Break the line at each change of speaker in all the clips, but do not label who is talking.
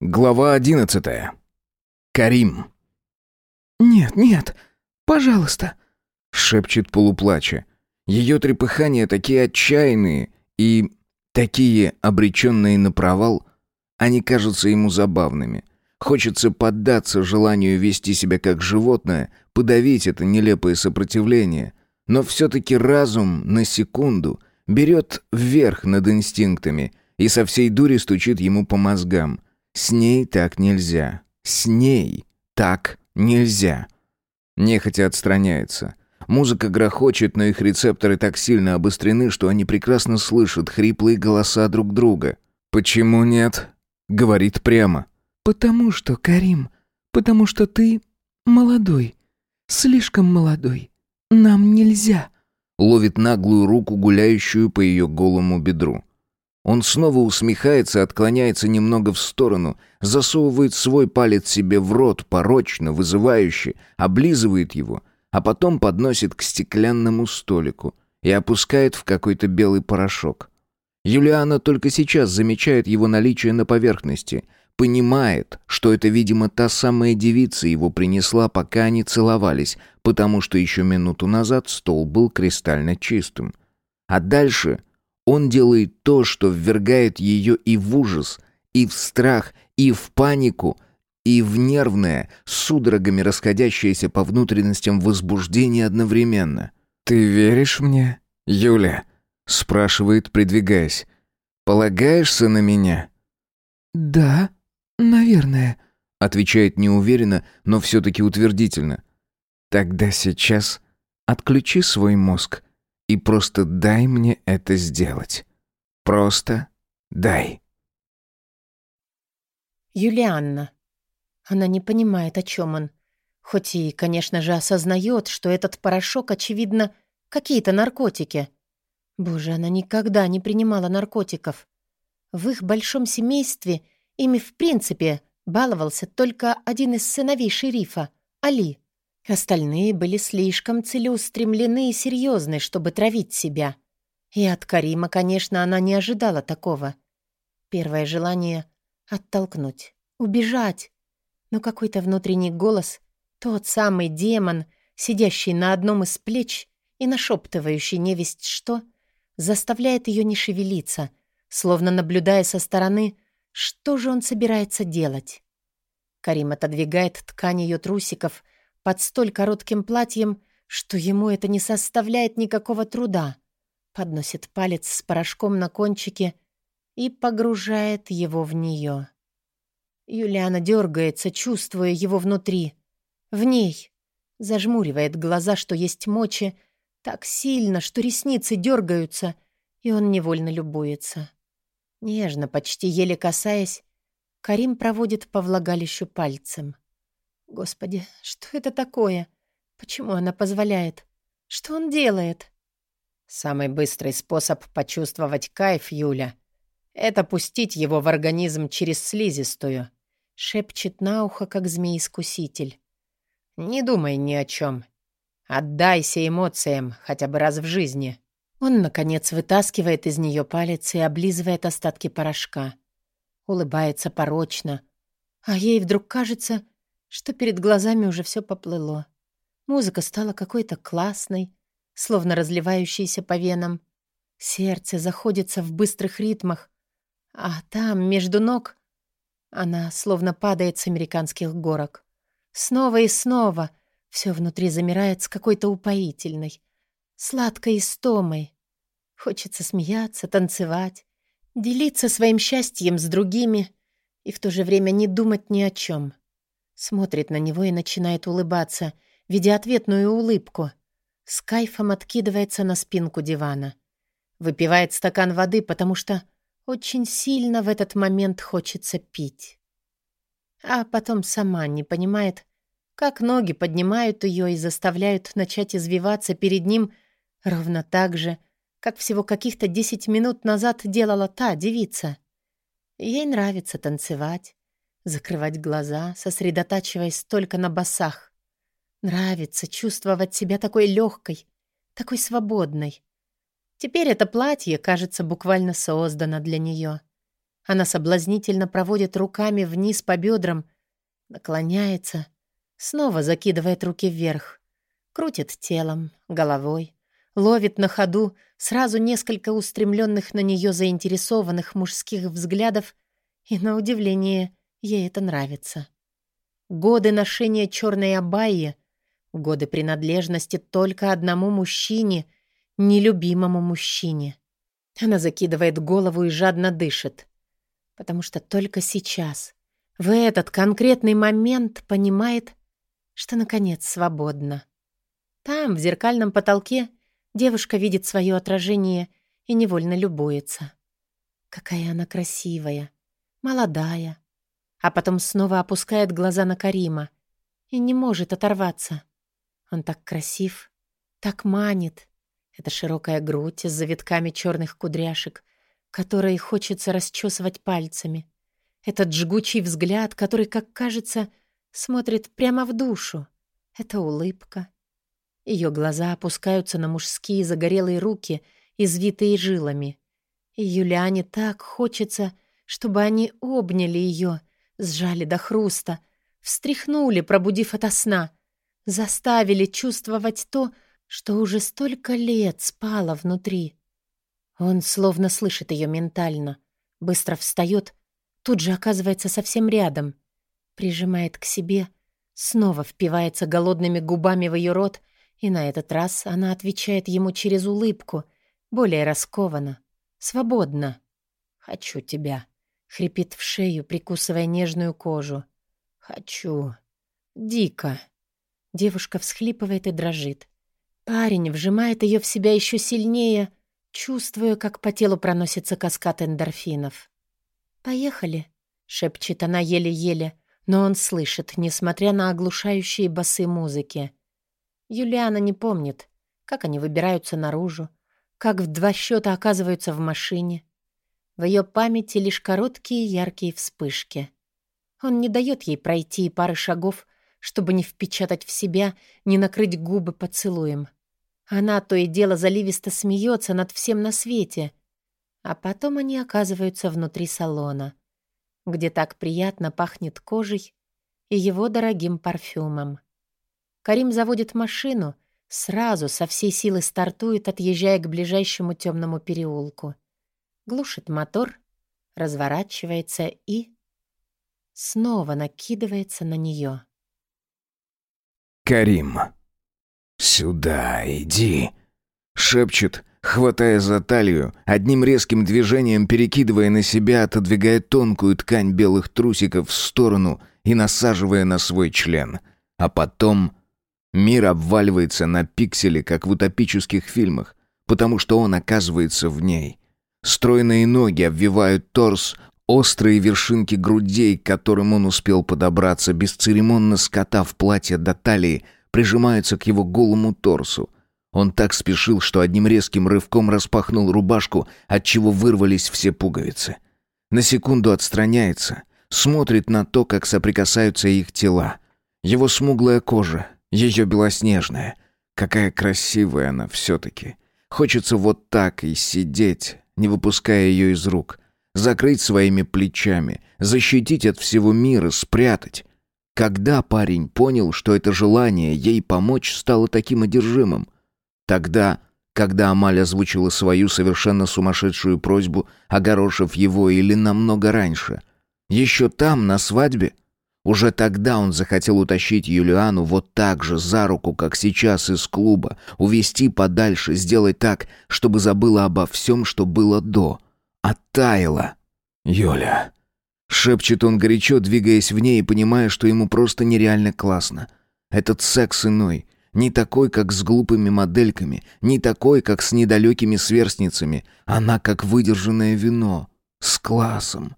Глава одиннадцатая. Карим.
«Нет, нет, пожалуйста», —
шепчет полуплача. Ее трепыхания такие отчаянные и такие обреченные на провал, они кажутся ему забавными. Хочется поддаться желанию вести себя как животное, подавить это нелепое сопротивление. Но все-таки разум на секунду берет вверх над инстинктами и со всей дури стучит ему по мозгам. С ней так нельзя. С ней так нельзя. Нехотя отстраняется. Музыка грохочет, но их рецепторы так сильно обострены, что они прекрасно слышат хриплые голоса друг друга. «Почему нет?» — говорит прямо.
«Потому что, Карим, потому что ты молодой, слишком молодой. Нам нельзя».
Ловит наглую руку, гуляющую по ее голому бедру. Он снова усмехается, отклоняется немного в сторону, засовывает свой палец себе в рот, порочно, вызывающе, облизывает его, а потом подносит к стеклянному столику и опускает в какой-то белый порошок. Юлиана только сейчас замечает его наличие на поверхности, понимает, что это, видимо, та самая девица его принесла, пока они целовались, потому что еще минуту назад стол был кристально чистым. А дальше он делает то, что ввергает ее и в ужас, и в страх, и в панику, и в нервное, судорогами расходящееся по внутренностям возбуждение одновременно. «Ты веришь мне, Юля?» — спрашивает, придвигаясь. «Полагаешься на меня?»
«Да, наверное», —
отвечает неуверенно, но все-таки утвердительно. «Тогда сейчас отключи свой мозг и просто дай мне это сделать. Просто дай.
Юлианна. Она не понимает, о чем он. Хоть и, конечно же, осознает, что этот порошок, очевидно, какие-то наркотики. Боже, она никогда не принимала наркотиков. В их большом семействе ими, в принципе, баловался только один из сыновей шерифа, Али. Остальные были слишком целеустремлены и серьезны, чтобы травить себя. И от Карима, конечно, она не ожидала такого. Первое желание — оттолкнуть, убежать. Но какой-то внутренний голос, тот самый демон, сидящий на одном из плеч и нашептывающий невесть что, заставляет ее не шевелиться, словно наблюдая со стороны, что же он собирается делать. Карим отодвигает ткань ее трусиков — под столь коротким платьем, что ему это не составляет никакого труда. Подносит палец с порошком на кончике и погружает его в нее. Юлиана дергается, чувствуя его внутри. В ней. Зажмуривает глаза, что есть мочи, так сильно, что ресницы дергаются, и он невольно любуется. Нежно, почти еле касаясь, Карим проводит по влагалищу пальцем. Господи, что это такое? Почему она позволяет? Что он делает?
Самый быстрый способ почувствовать кайф, Юля, это пустить его в организм через слизистую. Шепчет на ухо, как змей-искуситель. Не думай ни о чем. Отдайся эмоциям хотя бы раз в жизни.
Он, наконец, вытаскивает из нее палец и облизывает остатки порошка. Улыбается порочно. А ей вдруг кажется, что перед глазами уже все поплыло. Музыка стала какой-то классной, словно разливающейся по венам. Сердце заходится в быстрых ритмах, а там, между ног, она словно падает с американских горок. Снова и снова все внутри замирает с какой-то упоительной, сладкой истомой. Хочется смеяться, танцевать, делиться своим счастьем с другими и в то же время не думать ни о чем. Смотрит на него и начинает улыбаться, видя ответную улыбку. С кайфом откидывается на спинку дивана. Выпивает стакан воды, потому что очень сильно в этот момент хочется пить. А потом сама не понимает, как ноги поднимают ее и заставляют начать извиваться перед ним ровно так же, как всего каких-то десять минут назад делала та девица. Ей нравится танцевать, закрывать глаза, сосредотачиваясь только на басах. Нравится чувствовать себя такой легкой, такой свободной. Теперь это платье, кажется, буквально создано для нее. Она соблазнительно проводит руками вниз по бедрам, наклоняется, снова закидывает руки вверх, крутит телом, головой, ловит на ходу сразу несколько устремленных на нее заинтересованных мужских взглядов, и, на удивление, ей это нравится. Годы ношения черной абайи, годы принадлежности только одному мужчине, нелюбимому мужчине. Она закидывает голову и жадно дышит потому что только сейчас, в этот конкретный момент понимает, что, наконец, свободна. Там, в зеркальном потолке, девушка видит свое отражение и невольно любуется. Какая она красивая, молодая. А потом снова опускает глаза на Карима и не может оторваться. Он так красив, так манит. Это широкая грудь с завитками черных кудряшек, которые хочется расчесывать пальцами. Этот жгучий взгляд, который, как кажется, смотрит прямо в душу. Это улыбка. Ее глаза опускаются на мужские загорелые руки, извитые жилами. И Юлиане так хочется, чтобы они обняли ее, сжали до хруста, встряхнули, пробудив ото сна, заставили чувствовать то, что уже столько лет спало внутри. Он словно слышит ее ментально, быстро встает, тут же оказывается совсем рядом, прижимает к себе, снова впивается голодными губами в ее рот, и на этот раз она отвечает ему через улыбку, более раскованно, свободно. «Хочу тебя», — хрипит в шею, прикусывая нежную кожу. «Хочу. Дико». Девушка всхлипывает и дрожит. Парень вжимает ее в себя еще сильнее, Чувствую, как по телу проносится каскад эндорфинов. «Поехали», — шепчет она еле-еле, но он слышит, несмотря на оглушающие басы музыки. Юлиана не помнит, как они выбираются наружу, как в два счета оказываются в машине. В ее памяти лишь короткие яркие вспышки. Он не дает ей пройти и пары шагов, чтобы не впечатать в себя, не накрыть губы поцелуем. Она то и дело заливисто смеется над всем на свете. А потом они оказываются внутри салона, где так приятно пахнет кожей и его дорогим парфюмом. Карим заводит машину, сразу со всей силы стартует, отъезжая к ближайшему темному переулку. Глушит мотор, разворачивается и... снова накидывается на нее.
Карим. «Сюда иди!» Шепчет, хватая за талию, одним резким движением перекидывая на себя, отодвигая тонкую ткань белых трусиков в сторону и насаживая на свой член. А потом мир обваливается на пиксели, как в утопических фильмах, потому что он оказывается в ней. Стройные ноги обвивают торс, острые вершинки грудей, к которым он успел подобраться, бесцеремонно скотав платье до талии, прижимаются к его голому торсу. Он так спешил, что одним резким рывком распахнул рубашку, отчего вырвались все пуговицы. На секунду отстраняется, смотрит на то, как соприкасаются их тела. Его смуглая кожа, ее белоснежная. Какая красивая она все-таки. Хочется вот так и сидеть, не выпуская ее из рук. Закрыть своими плечами, защитить от всего мира, спрятать. Когда парень понял, что это желание ей помочь стало таким одержимым? Тогда, когда Амаль озвучила свою совершенно сумасшедшую просьбу, огорошив его или намного раньше? Еще там, на свадьбе? Уже тогда он захотел утащить Юлиану вот так же за руку, как сейчас из клуба, увести подальше, сделать так, чтобы забыла обо всем, что было до. Оттаяла. «Юля, Шепчет он горячо, двигаясь в ней и понимая, что ему просто нереально классно. Этот секс иной. Не такой, как с глупыми модельками, не такой, как с недалекими сверстницами. Она как выдержанное вино. С классом.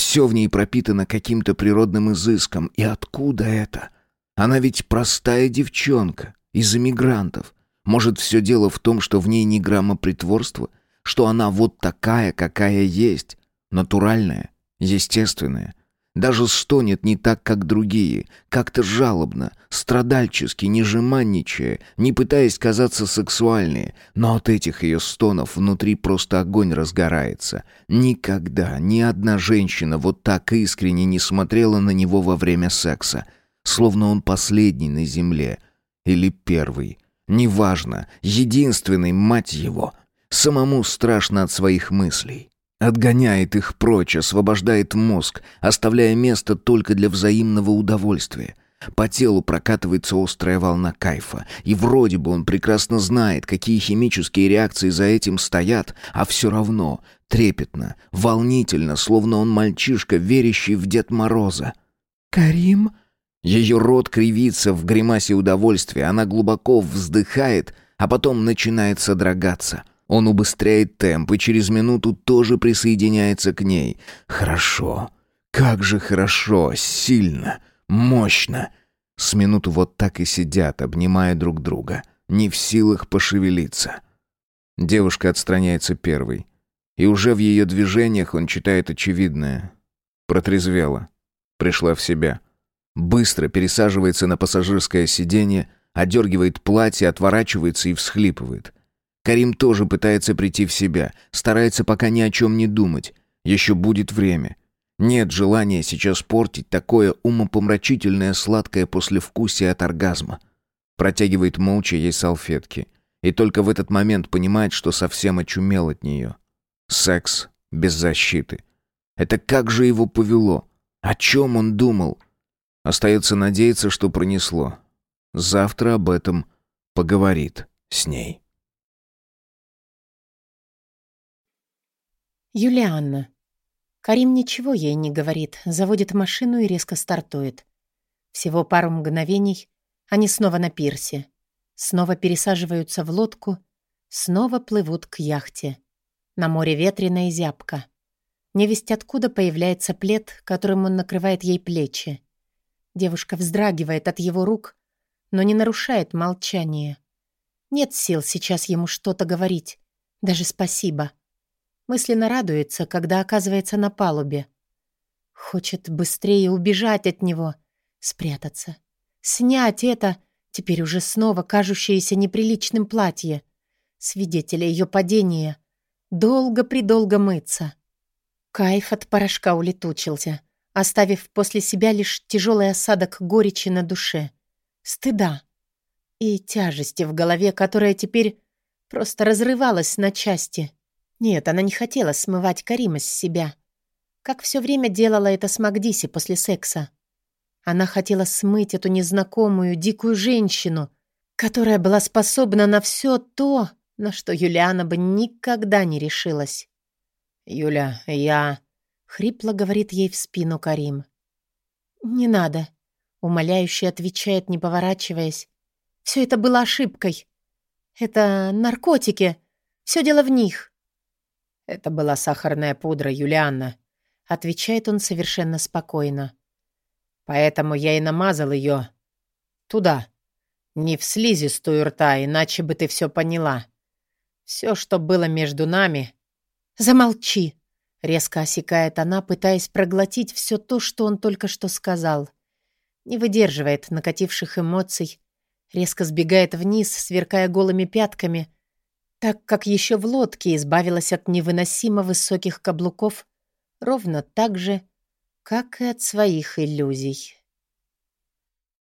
Все в ней пропитано каким-то природным изыском. И откуда это? Она ведь простая девчонка, из эмигрантов. Может, все дело в том, что в ней ни грамма притворства? Что она вот такая, какая есть, натуральная? естественное. Даже стонет не так, как другие, как-то жалобно, страдальчески, не жеманничая, не пытаясь казаться сексуальнее, но от этих ее стонов внутри просто огонь разгорается. Никогда ни одна женщина вот так искренне не смотрела на него во время секса, словно он последний на земле или первый. Неважно, единственный, мать его. Самому страшно от своих мыслей. Отгоняет их прочь, освобождает мозг, оставляя место только для взаимного удовольствия. По телу прокатывается острая волна кайфа, и вроде бы он прекрасно знает, какие химические реакции за этим стоят, а все равно трепетно, волнительно, словно он мальчишка, верящий в Дед Мороза.
«Карим?»
Ее рот кривится в гримасе удовольствия, она глубоко вздыхает, а потом начинает содрогаться. Он убыстряет темп и через минуту тоже присоединяется к ней. Хорошо. Как же хорошо, сильно, мощно. С минуту вот так и сидят, обнимая друг друга, не в силах пошевелиться. Девушка отстраняется первой. И уже в ее движениях он читает очевидное. Протрезвела. Пришла в себя. Быстро пересаживается на пассажирское сиденье, одергивает платье, отворачивается и всхлипывает. Карим тоже пытается прийти в себя, старается пока ни о чем не думать. Еще будет время. Нет желания сейчас портить такое умопомрачительное сладкое послевкусие от оргазма. Протягивает молча ей салфетки. И только в этот момент понимает, что совсем очумел от нее. Секс без защиты. Это как же его повело? О чем он думал? Остается надеяться, что пронесло. Завтра об этом поговорит с ней.
Юлианна. Карим ничего ей не говорит, заводит машину и резко стартует. Всего пару мгновений, они снова на пирсе. Снова пересаживаются в лодку, снова плывут к яхте. На море ветрено и зябко. Невесть откуда появляется плед, которым он накрывает ей плечи. Девушка вздрагивает от его рук, но не нарушает молчание. Нет сил сейчас ему что-то говорить, даже спасибо. Мысленно радуется, когда оказывается на палубе. Хочет быстрее убежать от него, спрятаться. Снять это, теперь уже снова кажущееся неприличным платье. Свидетеля ее падения. Долго-предолго мыться. Кайф от порошка улетучился, оставив после себя лишь тяжелый осадок горечи на душе. Стыда. И тяжести в голове, которая теперь просто разрывалась на части. Нет, она не хотела смывать Карима с себя. Как все время делала это с Магдиси после секса. Она хотела смыть эту незнакомую, дикую женщину, которая была способна на все то, на что Юлиана бы никогда не решилась. «Юля, я...» — хрипло говорит ей в спину Карим. «Не надо», — умоляюще отвечает, не поворачиваясь. «Все это было ошибкой. Это наркотики. Все дело в них».
«Это была сахарная пудра, Юлианна», — отвечает он совершенно спокойно. «Поэтому я и намазал ее туда, не в слизистую рта, иначе бы ты все поняла. Все, что было между нами...»
«Замолчи!» — резко осекает она, пытаясь проглотить все то, что он только что сказал. Не выдерживает накативших эмоций, резко сбегает вниз, сверкая голыми пятками — так как еще в лодке избавилась от невыносимо высоких каблуков ровно так же, как и от своих иллюзий.